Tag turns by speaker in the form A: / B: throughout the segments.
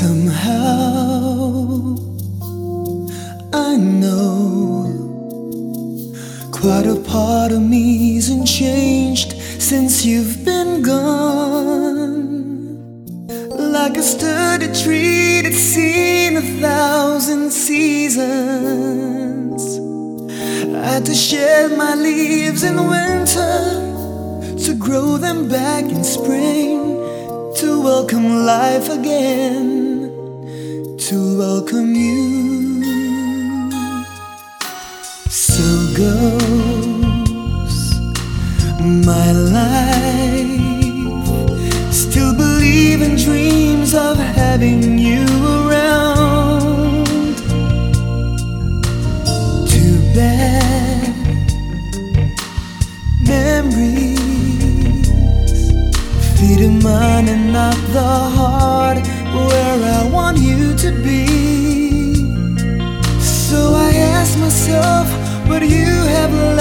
A: Somehow, I know quite a part of me isn't changed since you've been gone. Like a sturdy tree that's seen a thousand seasons. I had to shed my leaves in winter to grow them back in spring. To welcome life again, to welcome you. So goes my life. Still believe in dreams of having you around. Too bad memories feed a mind and not the heart you to be. So I ask myself what you have left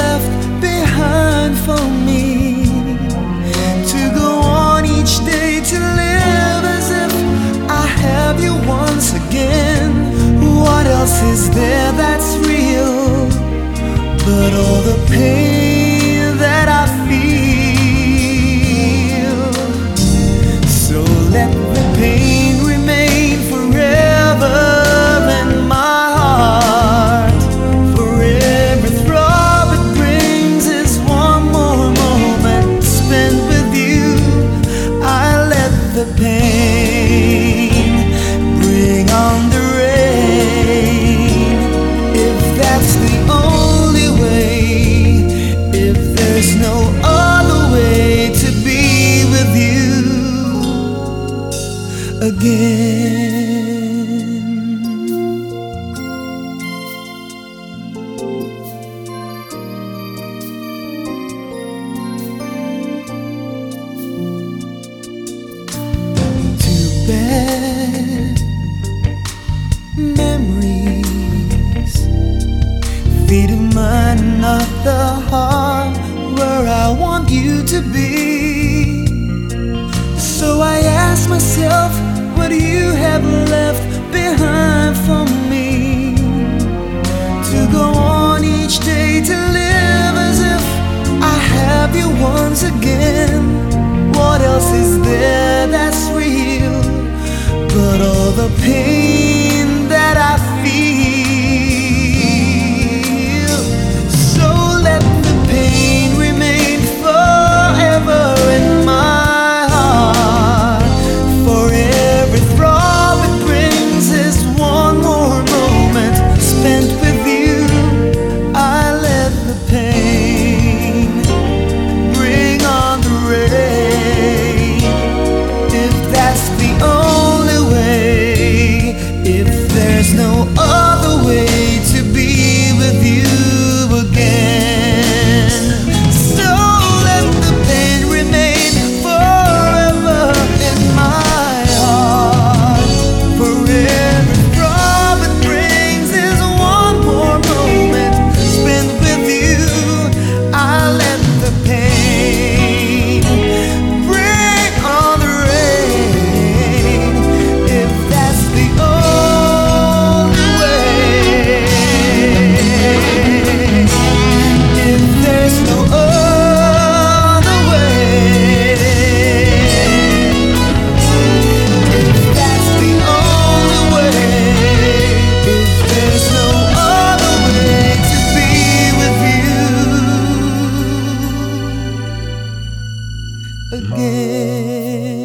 A: Too bad memories feed not the heart where I want you to be. So I ask myself, what you have left behind for me? To go on each day to live as if I have you once again. What else is there that's real but all the pain again.